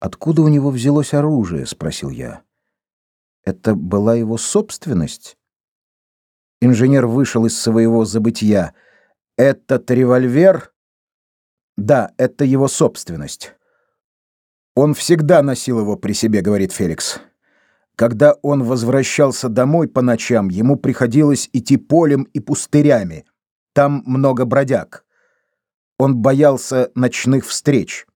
Откуда у него взялось оружие, спросил я. Это была его собственность? Инженер вышел из своего забытья. Этот револьвер Да, это его собственность. Он всегда носил его при себе, говорит Феликс. Когда он возвращался домой по ночам, ему приходилось идти полем и пустырями. Там много бродяг. Он боялся ночных встреч.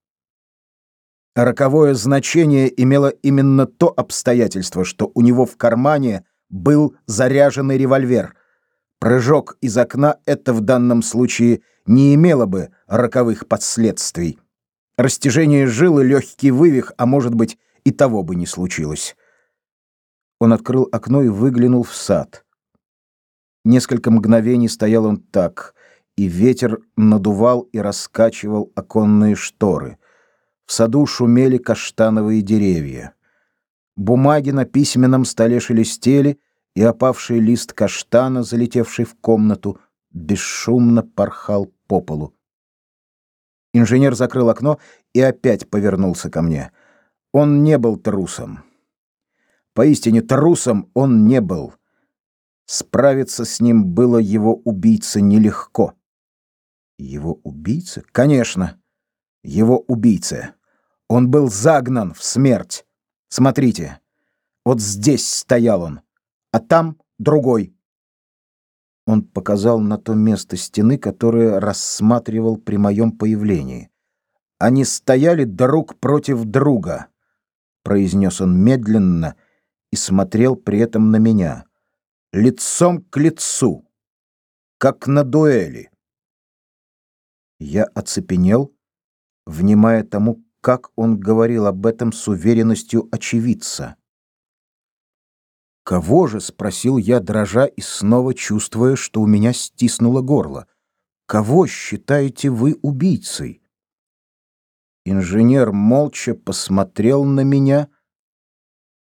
Роковое значение имело именно то обстоятельство, что у него в кармане был заряженный револьвер. Прыжок из окна это в данном случае не имело бы роковых последствий. Растяжение жилы, легкий вывих, а может быть, и того бы не случилось. Он открыл окно и выглянул в сад. Несколько мгновений стоял он так, и ветер надувал и раскачивал оконные шторы. В саду шумели каштановые деревья. Бумаги на письменном столе шелестели, и опавший лист каштана, залетевший в комнату, бесшумно порхал по полу. Инженер закрыл окно и опять повернулся ко мне. Он не был трусом. Поистине трусом он не был. Справиться с ним было его убийце нелегко. Его убийца? Конечно, его убийца. Он был загнан в смерть. Смотрите, вот здесь стоял он, а там другой. Он показал на то место стены, которое рассматривал при моем появлении. Они стояли друг против друга, произнес он медленно и смотрел при этом на меня, лицом к лицу, как на дуэли. Я оцепенел, внимая тому, как он говорил об этом с уверенностью очевидца. «Кого же?» — спросил я, дрожа и снова чувствуя, что у меня стиснуло горло. «Кого считаете вы убийцей?» Инженер молча посмотрел на меня,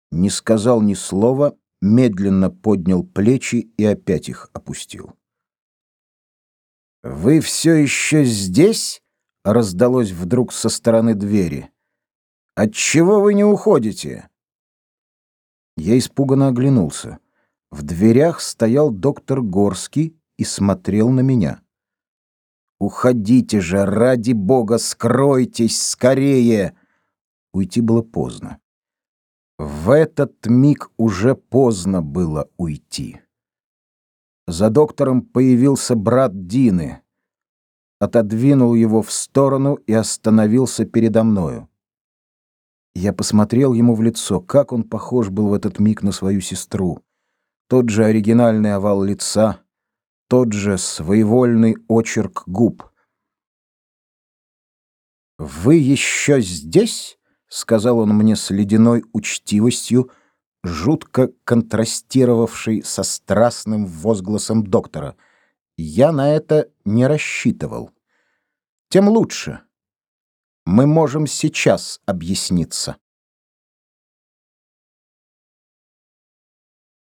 не сказал ни слова, медленно поднял плечи и опять их опустил. «Вы все еще здесь?» — раздалось вдруг со стороны двери. «Отчего вы не уходите?» Я испуганно оглянулся. В дверях стоял доктор Горский и смотрел на меня. «Уходите же, ради бога, скройтесь скорее!» Уйти было поздно. В этот миг уже поздно было уйти. За доктором появился брат Дины. Отодвинул его в сторону и остановился передо мною. Я посмотрел ему в лицо, как он похож был в этот миг на свою сестру. Тот же оригинальный овал лица, тот же своевольный очерк губ. «Вы еще здесь?» — сказал он мне с ледяной учтивостью, жутко контрастировавшей со страстным возгласом доктора. «Я на это не рассчитывал. Тем лучше» мы можем сейчас объясниться.